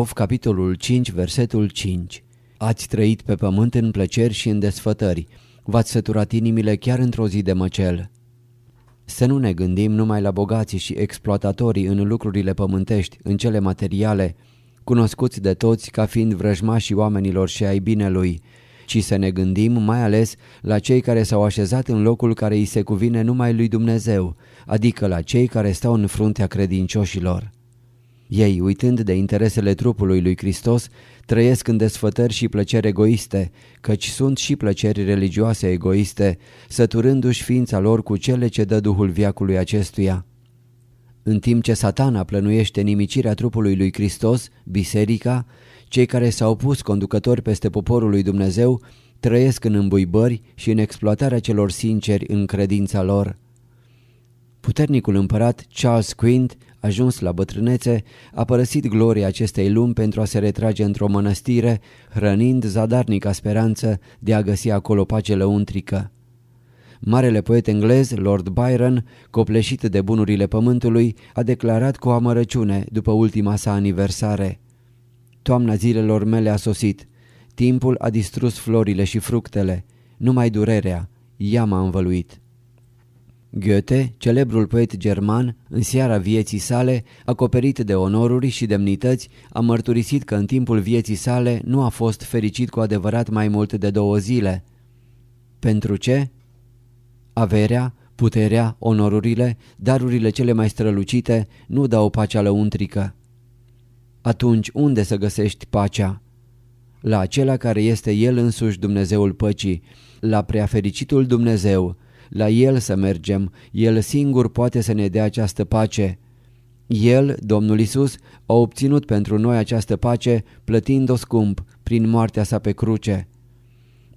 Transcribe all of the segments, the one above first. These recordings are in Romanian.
Iacov, capitolul 5, versetul 5 Ați trăit pe pământ în plăceri și în desfătări, v-ați săturat inimile chiar într-o zi de măcel. Să nu ne gândim numai la bogații și exploatatorii în lucrurile pământești, în cele materiale, cunoscuți de toți ca fiind vrăjmașii oamenilor și ai binelui, ci să ne gândim mai ales la cei care s-au așezat în locul care îi se cuvine numai lui Dumnezeu, adică la cei care stau în fruntea credincioșilor. Ei, uitând de interesele trupului lui Hristos, trăiesc în desfătări și plăceri egoiste, căci sunt și plăceri religioase egoiste, săturându-și ființa lor cu cele ce dă Duhul viacului acestuia. În timp ce satana plănuiește nimicirea trupului lui Hristos, biserica, cei care s-au pus conducători peste poporul lui Dumnezeu trăiesc în îmbuibări și în exploatarea celor sinceri în credința lor. Puternicul împărat Charles Quint, ajuns la bătrânețe, a părăsit gloria acestei lumi pentru a se retrage într-o mănăstire, hrănind zadarnica speranță de a găsi acolo pace lăuntrică. Marele poet englez, Lord Byron, copleșit de bunurile pământului, a declarat cu amărăciune după ultima sa aniversare. Toamna zilelor mele a sosit, timpul a distrus florile și fructele, numai durerea, ea m-a învăluit. Goethe, celebrul poet german, în seara vieții sale, acoperit de onoruri și demnități, a mărturisit că în timpul vieții sale nu a fost fericit cu adevărat mai mult de două zile. Pentru ce? Averea, puterea, onorurile, darurile cele mai strălucite nu dau pacea lăuntrică. Atunci unde să găsești pacea? La acela care este El însuși Dumnezeul păcii, la preafericitul Dumnezeu, la El să mergem, El singur poate să ne dea această pace. El, Domnul Isus, a obținut pentru noi această pace plătind-o scump prin moartea sa pe cruce.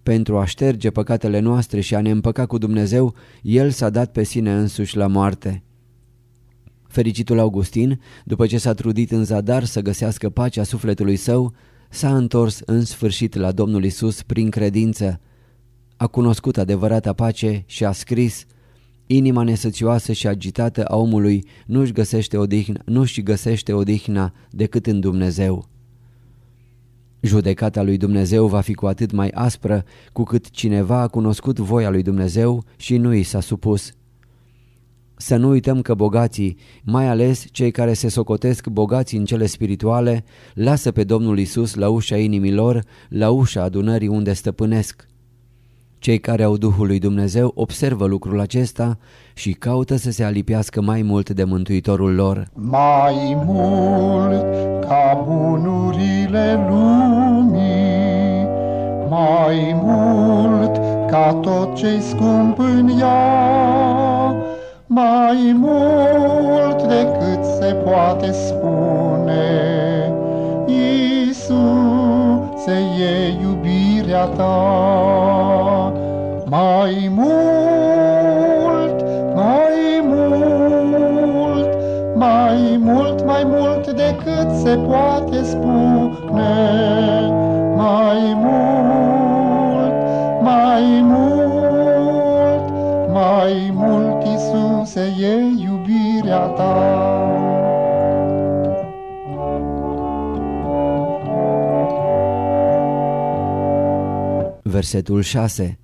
Pentru a șterge păcatele noastre și a ne împăca cu Dumnezeu, El s-a dat pe sine însuși la moarte. Fericitul Augustin, după ce s-a trudit în zadar să găsească pacea sufletului său, s-a întors în sfârșit la Domnul Isus prin credință, a cunoscut adevărata pace și a scris Inima nesățioasă și agitată a omului nu-și găsește odihna, nu-și găsește odihna decât în Dumnezeu. Judecata lui Dumnezeu va fi cu atât mai aspră cu cât cineva a cunoscut voia lui Dumnezeu și nu i s-a supus. Să nu uităm că bogații, mai ales cei care se socotesc bogați în cele spirituale, lasă pe Domnul Isus la ușa inimilor, la ușa adunării unde stăpânesc. Cei care au Duhul lui Dumnezeu observă lucrul acesta și caută să se alipiască mai mult de Mântuitorul lor. Mai mult ca bunurile lumii, mai mult ca tot ce-i scump în ea, mai mult decât se poate spune, Iisuse e iubirea ta. Mai mult, mai mult, mai mult, mai mult decât se poate spune, mai mult, mai mult, mai mult, Iisuse, e iubirea ta. Versetul 6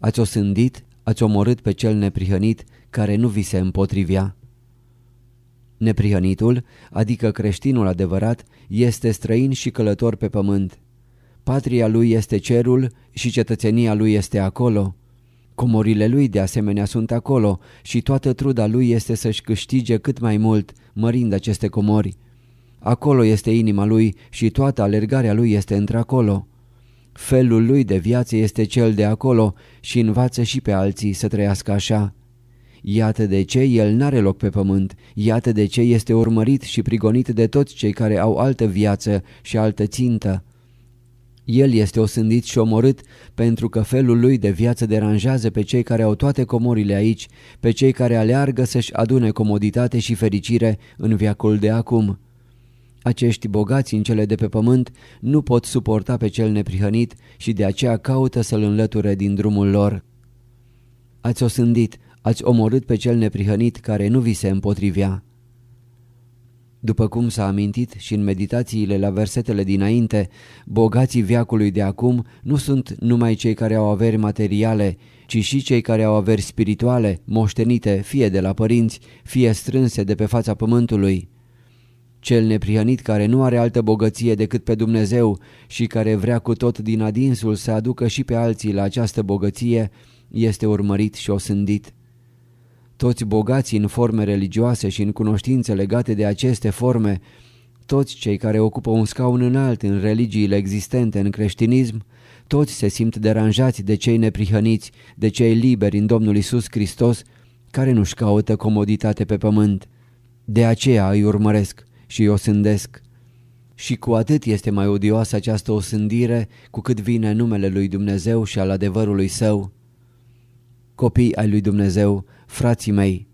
Ați osândit, ați omorât pe cel neprihănit care nu vi se împotrivea. Neprihănitul, adică creștinul adevărat, este străin și călător pe pământ. Patria lui este cerul și cetățenia lui este acolo. Comorile lui de asemenea sunt acolo și toată truda lui este să-și câștige cât mai mult, mărind aceste comori. Acolo este inima lui și toată alergarea lui este într-acolo. Felul lui de viață este cel de acolo și învață și pe alții să trăiască așa. Iată de ce el n-are loc pe pământ, iată de ce este urmărit și prigonit de toți cei care au altă viață și altă țintă. El este osândit și omorât pentru că felul lui de viață deranjează pe cei care au toate comorile aici, pe cei care aleargă să-și adune comoditate și fericire în viacul de acum. Acești bogați în cele de pe pământ nu pot suporta pe cel neprihănit și de aceea caută să-l înlăture din drumul lor. Ați osândit, ați omorât pe cel neprihănit care nu vi se împotrivea. După cum s-a amintit și în meditațiile la versetele dinainte, bogații viacului de acum nu sunt numai cei care au averi materiale, ci și cei care au averi spirituale, moștenite fie de la părinți, fie strânse de pe fața pământului. Cel neprihănit care nu are altă bogăție decât pe Dumnezeu și care vrea cu tot din adinsul să aducă și pe alții la această bogăție, este urmărit și osândit. Toți bogații în forme religioase și în cunoștințe legate de aceste forme, toți cei care ocupă un scaun înalt în religiile existente în creștinism, toți se simt deranjați de cei neprihăniți, de cei liberi în Domnul Isus Hristos, care nu-și caută comoditate pe pământ. De aceea îi urmăresc și îi osândesc. Și cu atât este mai odioasă această osândire cu cât vine numele lui Dumnezeu și al adevărului său. Copii ai lui Dumnezeu, frații mei,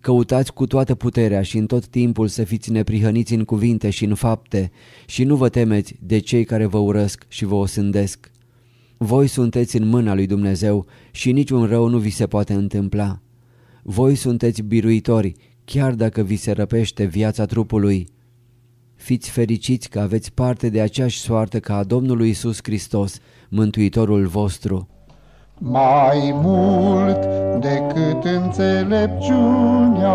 căutați cu toată puterea și în tot timpul să fiți neprihăniți în cuvinte și în fapte și nu vă temeți de cei care vă urăsc și vă osândesc. Voi sunteți în mâna lui Dumnezeu și niciun rău nu vi se poate întâmpla. Voi sunteți biruitori, chiar dacă vi se răpește viața trupului. Fiți fericiți că aveți parte de aceeași soartă ca a Domnului Isus Hristos, Mântuitorul vostru. Mai mult decât înțelepciunea,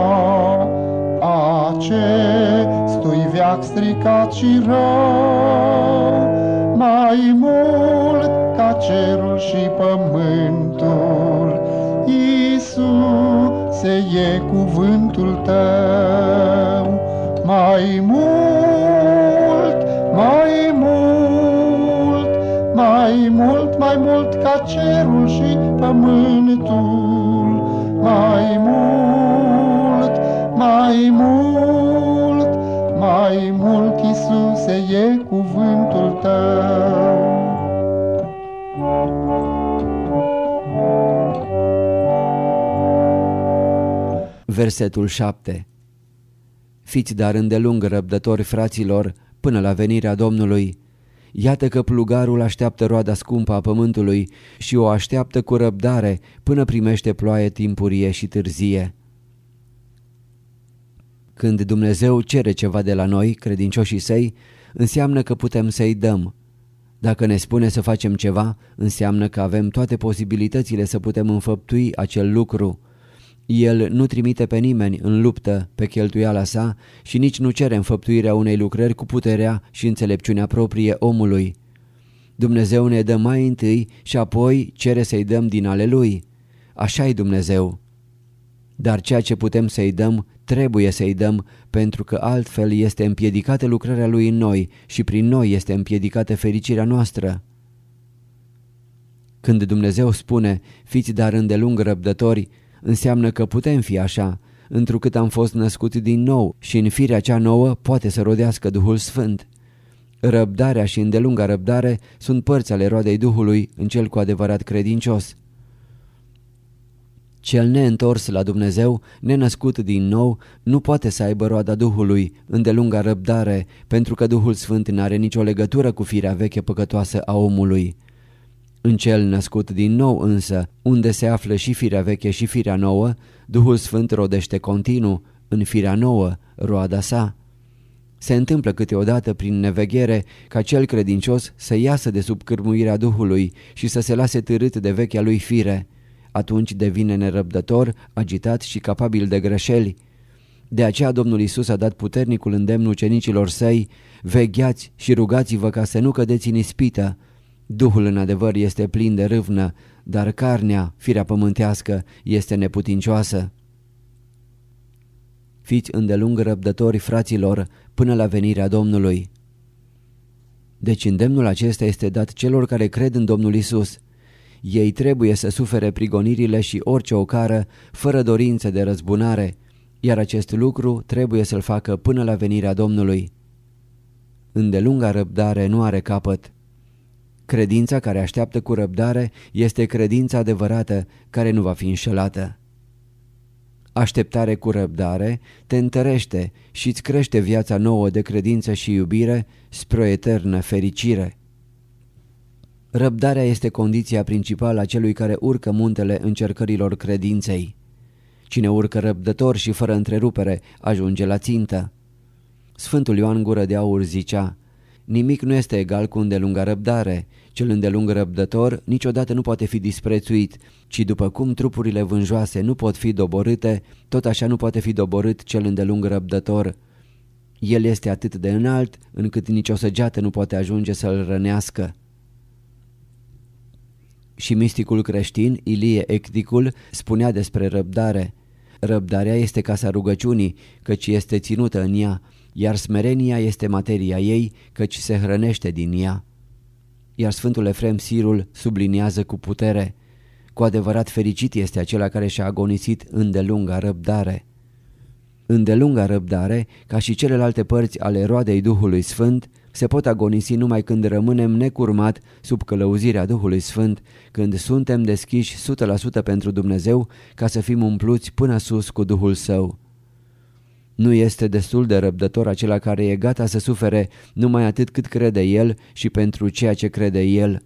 acestui viac stricat și rău, mai mult ca cerul și pământul, Iisuse e cuvântul tău, mai mult, mai mult, mai mult, mai mult ca cerul și pământul, Versetul 7 Fiți dar îndelung răbdători fraților până la venirea Domnului. Iată că plugarul așteaptă roada scumpă a pământului și o așteaptă cu răbdare până primește ploaie timpurie și târzie. Când Dumnezeu cere ceva de la noi, credincioșii săi, înseamnă că putem să-i dăm. Dacă ne spune să facem ceva, înseamnă că avem toate posibilitățile să putem înfăptui acel lucru. El nu trimite pe nimeni în luptă pe cheltuiala sa și nici nu cere înfăptuirea unei lucrări cu puterea și înțelepciunea proprie omului. Dumnezeu ne dă mai întâi și apoi cere să-i dăm din ale Lui. Așa-i Dumnezeu. Dar ceea ce putem să-i dăm, trebuie să-i dăm, pentru că altfel este împiedicată lucrarea Lui în noi și prin noi este împiedicată fericirea noastră. Când Dumnezeu spune, fiți dar îndelung răbdători, înseamnă că putem fi așa, întrucât am fost născut din nou și în firea cea nouă poate să rodească Duhul Sfânt. Răbdarea și îndelunga răbdare sunt părți ale roadei Duhului în cel cu adevărat credincios. Cel neîntors la Dumnezeu, nenăscut din nou, nu poate să aibă roada Duhului, îndelunga răbdare, pentru că Duhul Sfânt nu are nicio legătură cu firea veche păcătoasă a omului. În cel născut din nou însă, unde se află și firea veche și firea nouă, Duhul Sfânt rodește continuu, în firea nouă, roada sa. Se întâmplă câteodată prin neveghere ca cel credincios să iasă de sub cârmuirea Duhului și să se lase târât de vechea lui fire. Atunci devine nerăbdător, agitat și capabil de greșeli. De aceea Domnul Isus a dat puternicul îndemn ucenicilor săi, vegheați și rugați-vă ca să nu cădeți în ispită, Duhul în adevăr este plin de râvnă, dar carnea, firea pământească, este neputincioasă. Fiți îndelung răbdători, fraților, până la venirea Domnului. Deci îndemnul acesta este dat celor care cred în Domnul Isus. Ei trebuie să sufere prigonirile și orice ocară, fără dorință de răzbunare, iar acest lucru trebuie să-l facă până la venirea Domnului. Îndelunga răbdare nu are capăt. Credința care așteaptă cu răbdare este credința adevărată care nu va fi înșelată. Așteptare cu răbdare te întărește și îți crește viața nouă de credință și iubire spre o eternă fericire. Răbdarea este condiția principală a celui care urcă muntele încercărilor credinței. Cine urcă răbdător și fără întrerupere ajunge la țintă. Sfântul Ioan Gură de Aur zicea, Nimic nu este egal cu îndelunga răbdare. Cel îndelung răbdător niciodată nu poate fi disprețuit, ci după cum trupurile vânjoase nu pot fi doborâte, tot așa nu poate fi doborât cel îndelung răbdător. El este atât de înalt încât nicio săgeată nu poate ajunge să-l rănească. Și misticul creștin, Ilie Ecdicul, spunea despre răbdare. Răbdarea este casa rugăciunii, căci este ținută în ea, iar smerenia este materia ei, căci se hrănește din ea. Iar Sfântul Efrem Sirul subliniază cu putere, cu adevărat fericit este acela care și-a agonisit îndelunga răbdare. Îndelunga răbdare, ca și celelalte părți ale roadei Duhului Sfânt, se pot agonisi numai când rămânem necurmat sub călăuzirea Duhului Sfânt, când suntem deschiși 100% pentru Dumnezeu ca să fim umpluți până sus cu Duhul Său. Nu este destul de răbdător acela care e gata să sufere numai atât cât crede el și pentru ceea ce crede el.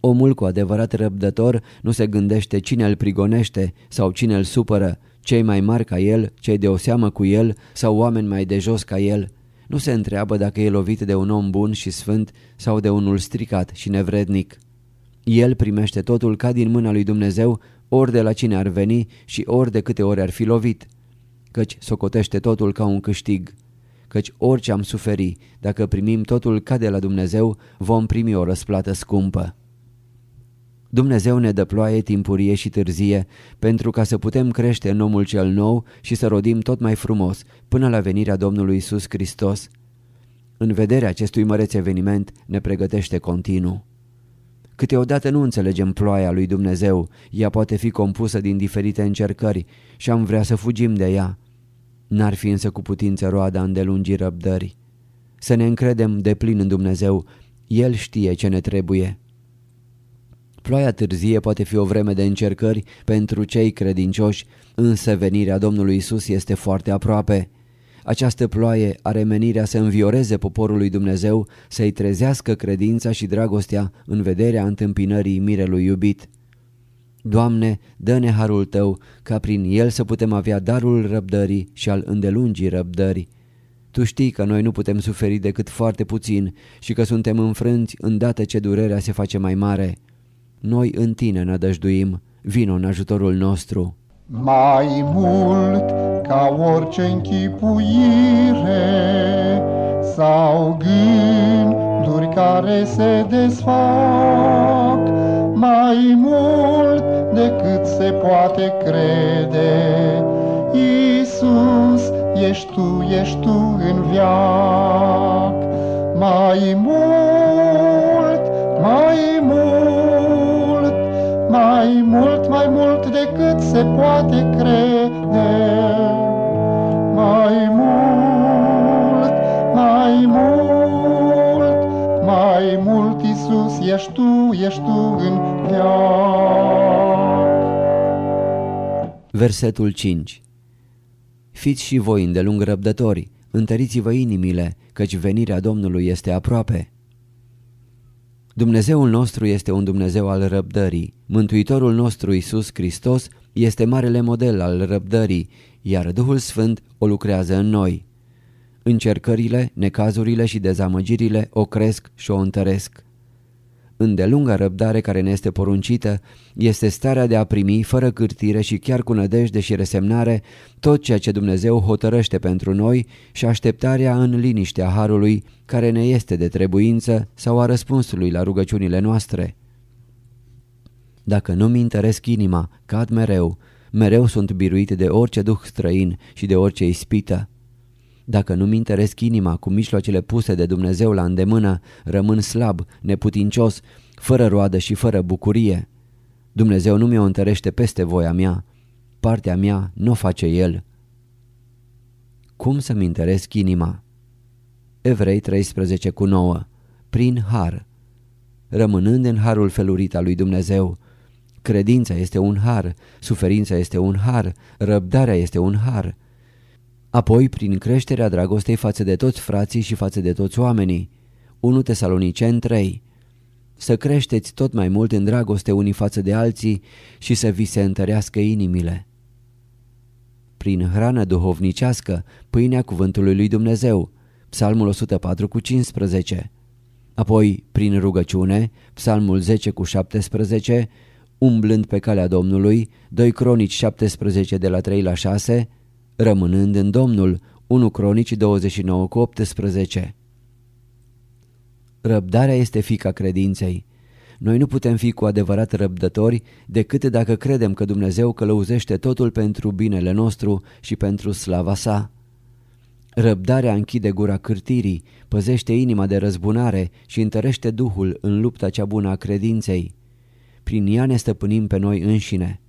Omul cu adevărat răbdător nu se gândește cine îl prigonește sau cine îl supără, cei mai mari ca el, cei de o seamă cu el sau oameni mai de jos ca el. Nu se întreabă dacă e lovit de un om bun și sfânt sau de unul stricat și nevrednic. El primește totul ca din mâna lui Dumnezeu, ori de la cine ar veni și ori de câte ori ar fi lovit căci socotește totul ca un câștig. Căci orice am suferi, dacă primim totul ca de la Dumnezeu, vom primi o răsplată scumpă. Dumnezeu ne dă ploaie timpurie și târzie pentru ca să putem crește în omul cel nou și să rodim tot mai frumos până la venirea Domnului Isus Hristos. În vederea acestui măreț eveniment ne pregătește continuu. Câteodată nu înțelegem ploaia lui Dumnezeu, ea poate fi compusă din diferite încercări și am vrea să fugim de ea. N-ar fi însă cu putință roada îndelungii răbdării. Să ne încredem de plin în Dumnezeu, El știe ce ne trebuie. Ploaia târzie poate fi o vreme de încercări pentru cei credincioși, însă venirea Domnului Isus este foarte aproape. Această ploaie are menirea să învioreze poporul lui Dumnezeu, să-i trezească credința și dragostea în vederea întâmpinării mirelui iubit. Doamne, dă-ne harul Tău, ca prin el să putem avea darul răbdării și al îndelungii răbdării. Tu știi că noi nu putem suferi decât foarte puțin și că suntem înfrânți îndată ce durerea se face mai mare. Noi în Tine nădăjduim, vino în ajutorul nostru. Mai mult ca orice închipuire sau gânduri care se desfac, mai mult decât se poate crede. Iisus, ești Tu, ești Tu în viac. Mai mult, mai mult, mai mult, mai mult decât se poate crede. Mai mult, mai mult, mai mult, Iisus, ești Tu, ești Tu în Versetul 5 Fiți și voi îndelung răbdători, întăriți-vă inimile, căci venirea Domnului este aproape. Dumnezeul nostru este un Dumnezeu al răbdării. Mântuitorul nostru Isus Hristos este marele model al răbdării, iar Duhul Sfânt o lucrează în noi. Încercările, necazurile și dezamăgirile o cresc și o întăresc. Îndelunga răbdare care ne este poruncită este starea de a primi fără cârtire și chiar cu nădejde și resemnare tot ceea ce Dumnezeu hotărăște pentru noi și așteptarea în liniștea Harului care ne este de trebuință sau a răspunsului la rugăciunile noastre. Dacă nu-mi întăresc inima, cad mereu, mereu sunt biruit de orice duh străin și de orice ispită. Dacă nu-mi interesc inima cu mijloacele puse de Dumnezeu la îndemână, rămân slab, neputincios, fără roadă și fără bucurie. Dumnezeu nu mi-o întărește peste voia mea. Partea mea nu o face El. Cum să-mi interesc inima? Evrei 13 cu 9 Prin har Rămânând în harul felurit al lui Dumnezeu, Credința este un har, suferința este un har, răbdarea este un har, Apoi, prin creșterea dragostei față de toți frații și față de toți oamenii. 1 Tesalonicen 3 Să creșteți tot mai mult în dragoste unii față de alții și să vi se întărească inimile. prin hrană duhovnicească, pâinea cuvântului lui Dumnezeu, Psalmul 104 cu 15. Apoi, prin rugăciune, Psalmul 10 cu 17, umblând pe calea Domnului, 2 Cronici 17 de la 3 la 6, rămânând în Domnul, 1 Cronici 29 cu 18. Răbdarea este fica credinței. Noi nu putem fi cu adevărat răbdători decât dacă credem că Dumnezeu călăuzește totul pentru binele nostru și pentru slava sa. Răbdarea închide gura cârtirii, păzește inima de răzbunare și întărește Duhul în lupta cea bună a credinței. Prin ea ne stăpânim pe noi înșine.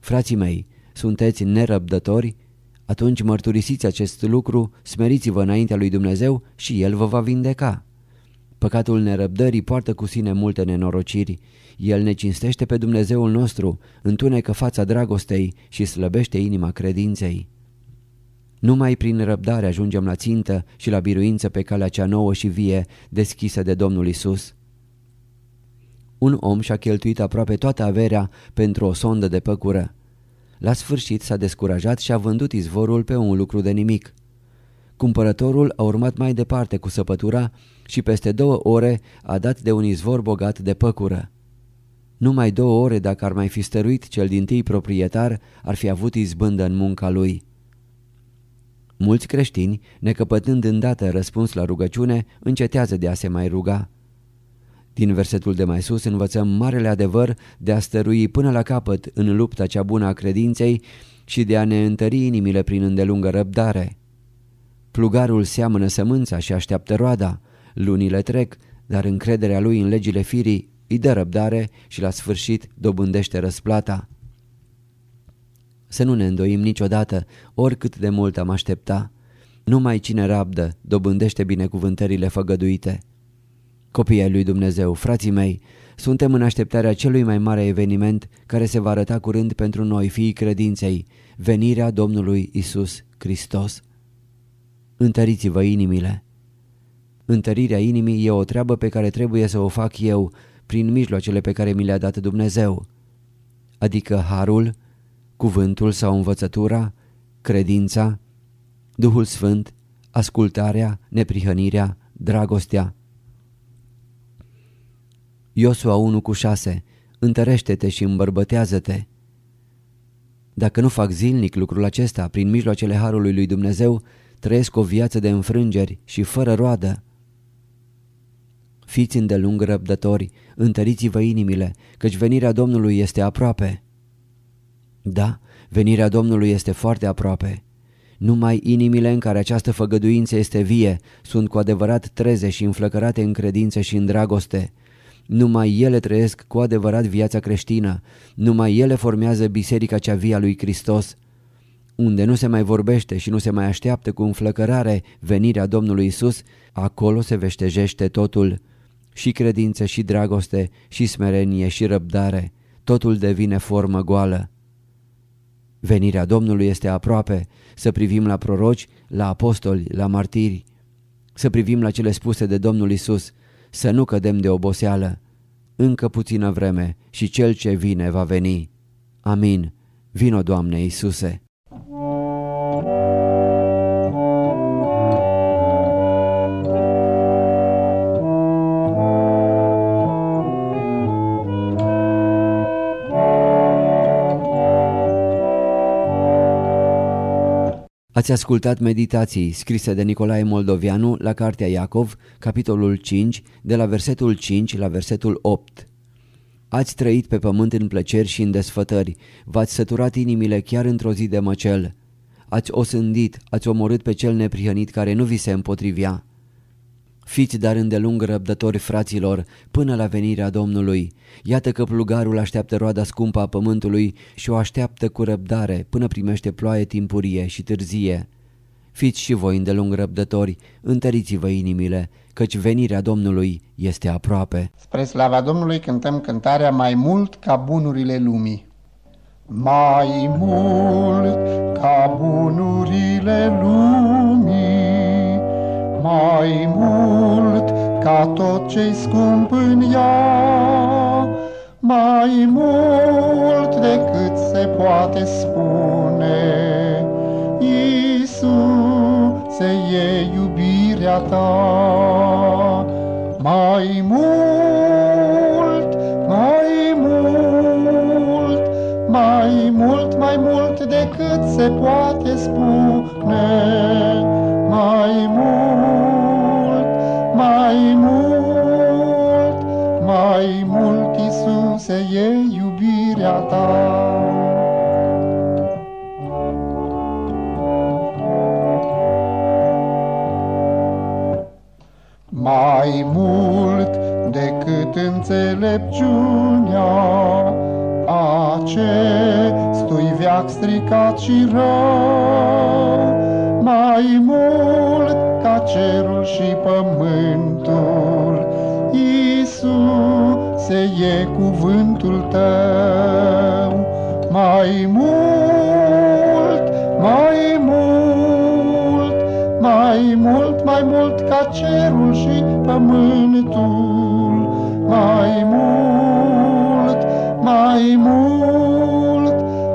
Frații mei, sunteți nerăbdători? Atunci mărturisiți acest lucru, smeriți-vă înaintea lui Dumnezeu și El vă va vindeca. Păcatul nerăbdării poartă cu sine multe nenorociri. El ne cinstește pe Dumnezeul nostru, întunecă fața dragostei și slăbește inima credinței. Numai prin răbdare ajungem la țintă și la biruință pe calea cea nouă și vie deschisă de Domnul Isus. Un om și-a cheltuit aproape toată averea pentru o sondă de păcură. La sfârșit s-a descurajat și a vândut izvorul pe un lucru de nimic. Cumpărătorul a urmat mai departe cu săpătura și peste două ore a dat de un izvor bogat de păcură. Numai două ore dacă ar mai fi stăruit cel din tâi proprietar, ar fi avut izbândă în munca lui. Mulți creștini, necăpătând îndată răspuns la rugăciune, încetează de a se mai ruga. Din versetul de mai sus învățăm marele adevăr de a stărui până la capăt în lupta cea bună a credinței și de a ne întări inimile prin îndelungă răbdare. Plugarul seamănă sămânța și așteaptă roada, lunile trec, dar încrederea lui în legile firii îi dă răbdare și la sfârșit dobândește răsplata. Să nu ne îndoim niciodată, oricât de mult am aștepta. Numai cine rabdă dobândește binecuvântările făgăduite. Copiii lui Dumnezeu, frații mei, suntem în așteptarea celui mai mare eveniment care se va arăta curând pentru noi, fiii credinței, venirea Domnului Isus Hristos. Întăriți-vă inimile. Întărirea inimii e o treabă pe care trebuie să o fac eu prin mijloacele pe care mi le-a dat Dumnezeu, adică harul, cuvântul sau învățătura, credința, Duhul Sfânt, ascultarea, neprihănirea, dragostea. Iosua 1 cu 6 Întărește-te și îmbărbătează-te. Dacă nu fac zilnic lucrul acesta prin mijloacele Harului lui Dumnezeu, trăiesc o viață de înfrângeri și fără roadă. Fiți îndelung răbdători, întăriți-vă inimile, căci venirea Domnului este aproape. Da, venirea Domnului este foarte aproape. Numai inimile în care această făgăduință este vie sunt cu adevărat treze și înflăcărate în credință și în dragoste. Numai ele trăiesc cu adevărat viața creștină, numai ele formează biserica cea vie a lui Hristos. Unde nu se mai vorbește și nu se mai așteaptă cu înflăcărare venirea Domnului Isus, acolo se veștejește totul. Și credință și dragoste și smerenie și răbdare, totul devine formă goală. Venirea Domnului este aproape, să privim la proroci, la apostoli, la martiri, să privim la cele spuse de Domnul Isus, să nu cădem de oboseală. Încă puțină vreme și Cel ce vine va veni. Amin. Vino, Doamne Iisuse! Ați ascultat meditații scrise de Nicolae Moldovianu la Cartea Iacov, capitolul 5, de la versetul 5 la versetul 8. Ați trăit pe pământ în plăceri și în desfătări, v-ați săturat inimile chiar într-o zi de măcel. Ați osândit, ați omorât pe cel neprihănit care nu vi se împotrivia. Fiți dar îndelung răbdători, fraților, până la venirea Domnului. Iată că plugarul așteaptă roada scumpă a pământului și o așteaptă cu răbdare până primește ploaie timpurie și târzie. Fiți și voi îndelung răbdători, întăriți-vă inimile, căci venirea Domnului este aproape. Spre slava Domnului cântăm cântarea mai mult ca bunurile lumii. Mai mult ca bunurile lumii mai mult ca tot ce-i scump în ea, mai mult decât se poate spune, Iisuse, e iubirea ta. Mai mult, mai mult, mai mult, mai mult decât se poate spune. Iisuse, e iubirea ta. mai mult decât înțelepciunea acestui viac stricat și rău, mai mult ca cerul și pământul, se e cuvântul tău, mai mult, mai mult, mai mult, mai mult ca cerul și pământul, mai mult, mai mult,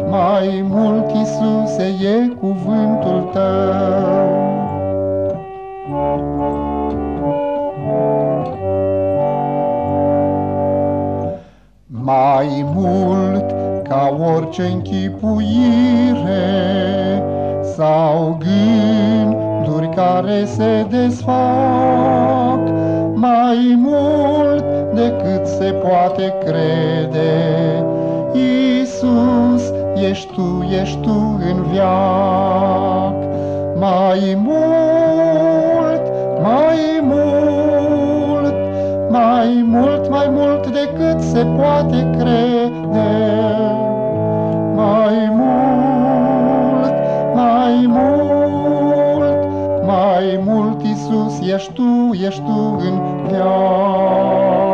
mai mult, Iisuse, e cuvântul Tău. Mai mult ca orice închipuire sau gânduri care se desfac, mai mult decât se poate crede. Iisus, ești Tu, ești Tu în viac, mai mult, decât se poate crede. Mai mult, mai mult, mai mult, Iisus, ești Tu, ești Tu în viață.